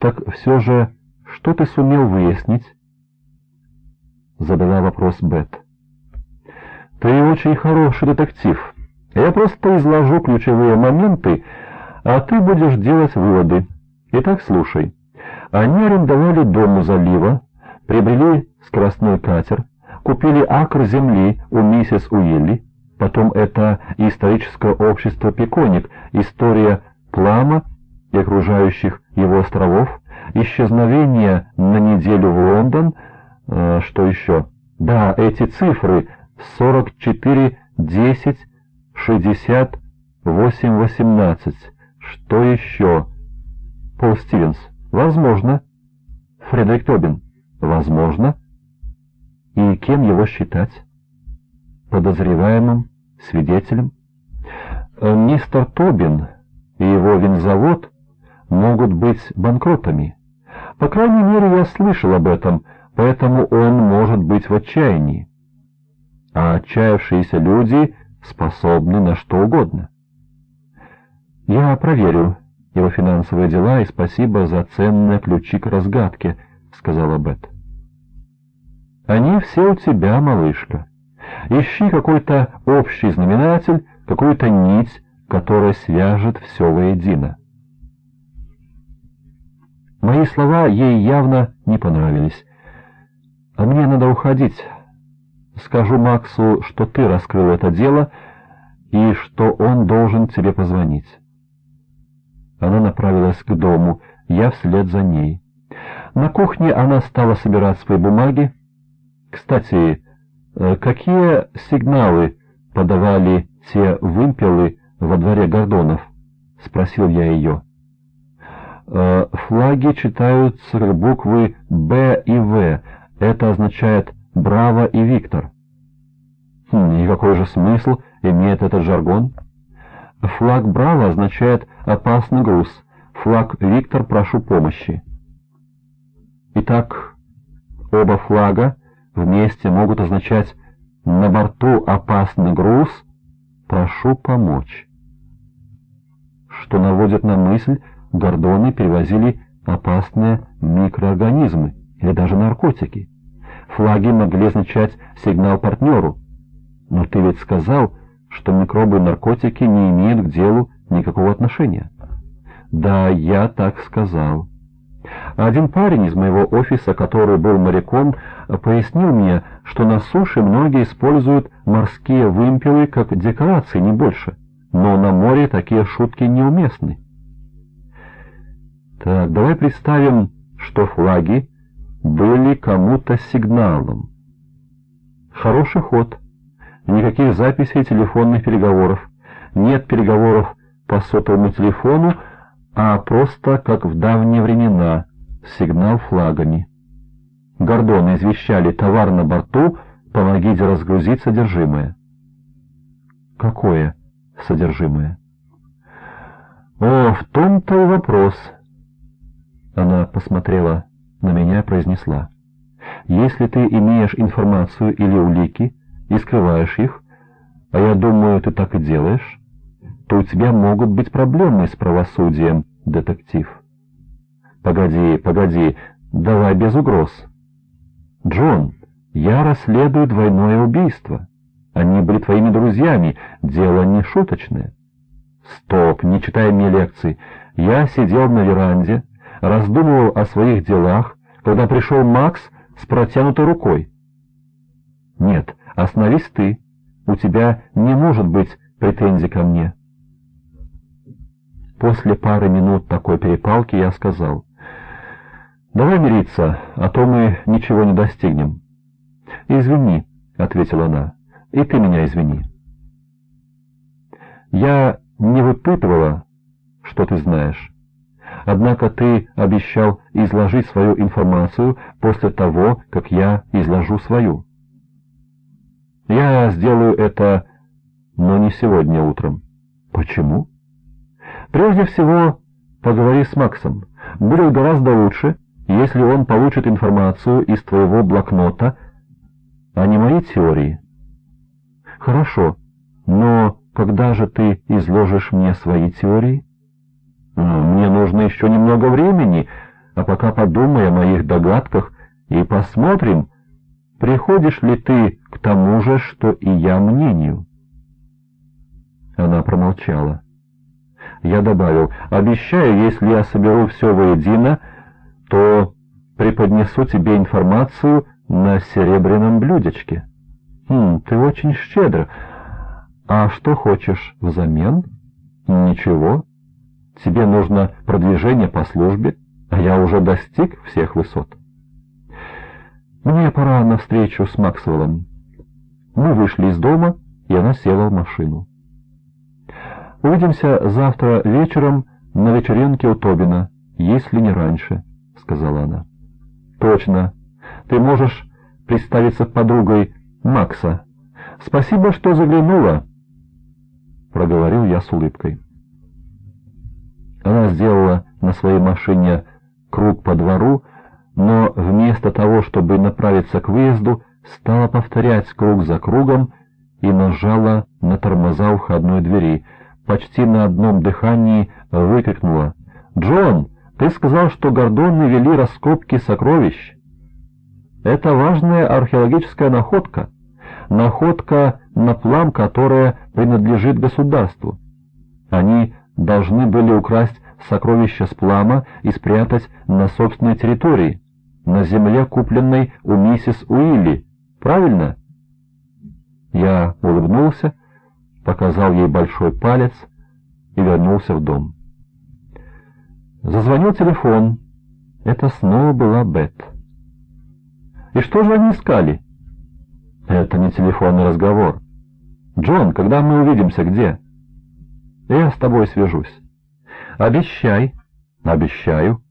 Так все же, что ты сумел выяснить? Задала вопрос Бет. Ты очень хороший детектив. Я просто изложу ключевые моменты, а ты будешь делать выводы. Итак, слушай. Они арендовали дом у залива, приобрели скоростной катер, купили акр земли у миссис Уилли, потом это историческое общество «Пеконик», история Плама и окружающих его островов, исчезновение на неделю в Лондон, э, что еще? Да, эти цифры 44, 10, 60, 8, 18. Что еще? Пол Стивенс. Возможно. Фредерик Тобин. Возможно. И кем его считать? Подозреваемым? Свидетелем? Э, мистер Тобин и его винзавод могут быть банкротами. По крайней мере, я слышал об этом, поэтому он может быть в отчаянии. А отчаявшиеся люди способны на что угодно. Я проверю его финансовые дела и спасибо за ценные ключи к разгадке, — сказала Бет. Они все у тебя, малышка. Ищи какой-то общий знаменатель, какую-то нить, которая свяжет все воедино. Мои слова ей явно не понравились. «А мне надо уходить. Скажу Максу, что ты раскрыл это дело и что он должен тебе позвонить». Она направилась к дому, я вслед за ней. На кухне она стала собирать свои бумаги. Кстати, э, какие сигналы подавали те вымпелы во дворе Гордонов? — спросил я ее. Э, флаги читаются буквы «Б» и «В». Это означает «Браво» и «Виктор». Хм, и какой же смысл имеет этот жаргон? Флаг «Браво» означает «опасный груз», флаг «Виктор, прошу помощи». Итак, оба флага вместе могут означать «на борту опасный груз, прошу помочь», что наводит на мысль, гордоны перевозили опасные микроорганизмы или даже наркотики. Флаги могли означать сигнал партнеру. Но ты ведь сказал, что микробы и наркотики не имеют к делу никакого отношения. Да, я так сказал. Один парень из моего офиса, который был моряком, пояснил мне, что на суше многие используют морские вымпелы как декорации, не больше. Но на море такие шутки неуместны. Так, давай представим, что флаги были кому-то сигналом. Хороший ход. Никаких записей телефонных переговоров. Нет переговоров по сотовому телефону, а просто, как в давние времена, сигнал флагами. Гордоны извещали товар на борту, помогите разгрузить содержимое. Какое содержимое? О, в том-то и вопрос. Она посмотрела на меня произнесла. «Если ты имеешь информацию или улики и скрываешь их, а я думаю, ты так и делаешь, то у тебя могут быть проблемы с правосудием, детектив». «Погоди, погоди, давай без угроз». «Джон, я расследую двойное убийство. Они были твоими друзьями, дело не шуточное». «Стоп, не читай мне лекций. Я сидел на веранде, раздумывал о своих делах, когда пришел Макс с протянутой рукой. «Нет, остановись ты. У тебя не может быть претензий ко мне». После пары минут такой перепалки я сказал, «Давай мириться, а то мы ничего не достигнем». «Извини», — ответила она, — «и ты меня извини». «Я не выпытывала, что ты знаешь. Однако ты обещал изложить свою информацию после того, как я изложу свою. Я сделаю это, но не сегодня утром. Почему? Прежде всего, поговори с Максом. Будет гораздо лучше, если он получит информацию из твоего блокнота, а не мои теории. Хорошо, но когда же ты изложишь мне свои теории? «Мне нужно еще немного времени», — А пока подумай о моих догадках и посмотрим, приходишь ли ты к тому же, что и я мнению. Она промолчала. Я добавил, обещаю, если я соберу все воедино, то преподнесу тебе информацию на серебряном блюдечке. Хм, ты очень щедр. А что хочешь взамен? Ничего. Тебе нужно продвижение по службе, а я уже достиг всех высот. Мне пора на встречу с Максвеллом. Мы вышли из дома, и она села в машину. «Увидимся завтра вечером на вечеринке у Тобина, если не раньше», — сказала она. «Точно. Ты можешь представиться подругой Макса. Спасибо, что заглянула», — проговорил я с улыбкой. Она сделала на своей машине круг по двору, но вместо того, чтобы направиться к выезду, стала повторять круг за кругом и нажала на тормоза у входной двери. Почти на одном дыхании выкрикнула «Джон, ты сказал, что гордоны вели раскопки сокровищ!» «Это важная археологическая находка, находка на плам, которая принадлежит государству. Они должны были украсть сокровища с плама и спрятать на собственной территории, на земле, купленной у миссис Уилли. Правильно? Я улыбнулся, показал ей большой палец и вернулся в дом. Зазвонил телефон. Это снова была Бет. «И что же они искали?» «Это не телефонный разговор. Джон, когда мы увидимся, где?» «Я с тобой свяжусь». «Обещай». «Обещаю».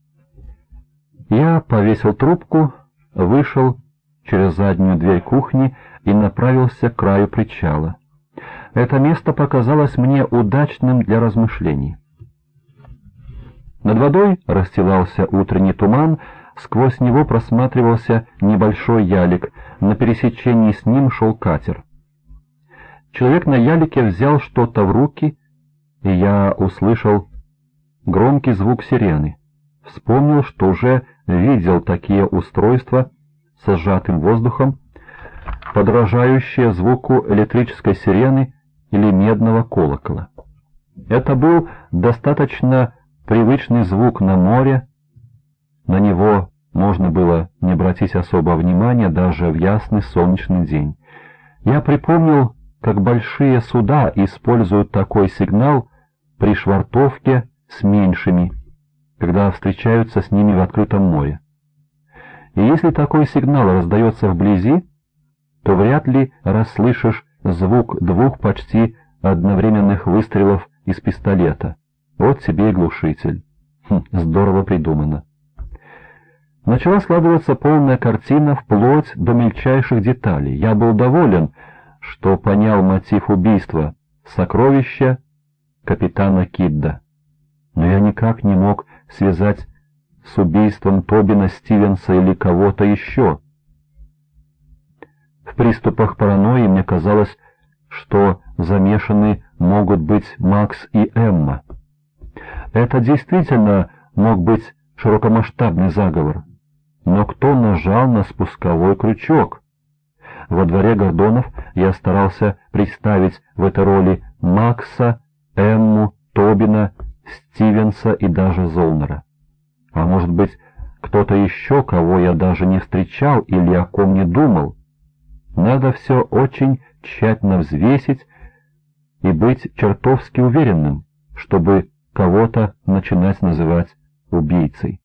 Я повесил трубку, вышел через заднюю дверь кухни и направился к краю причала. Это место показалось мне удачным для размышлений. Над водой расстилался утренний туман, сквозь него просматривался небольшой ялик, на пересечении с ним шел катер. Человек на ялике взял что-то в руки, и я услышал громкий звук сирены. Вспомнил, что уже видел такие устройства со сжатым воздухом, подражающие звуку электрической сирены или медного колокола. Это был достаточно привычный звук на море, на него можно было не обратить особого внимания даже в ясный солнечный день. Я припомнил, как большие суда используют такой сигнал при швартовке с меньшими, когда встречаются с ними в открытом море. И если такой сигнал раздается вблизи, то вряд ли расслышишь звук двух почти одновременных выстрелов из пистолета. Вот тебе и глушитель. Хм, здорово придумано. Начала складываться полная картина вплоть до мельчайших деталей. Я был доволен, что понял мотив убийства — сокровища капитана Кидда но я никак не мог связать с убийством Тобина Стивенса или кого-то еще. В приступах паранойи мне казалось, что замешаны могут быть Макс и Эмма. Это действительно мог быть широкомасштабный заговор. Но кто нажал на спусковой крючок? Во дворе Гордонов я старался представить в этой роли Макса, Эмму, Тобина Стивенса и даже Золнера. А может быть, кто-то еще, кого я даже не встречал или о ком не думал. Надо все очень тщательно взвесить и быть чертовски уверенным, чтобы кого-то начинать называть убийцей.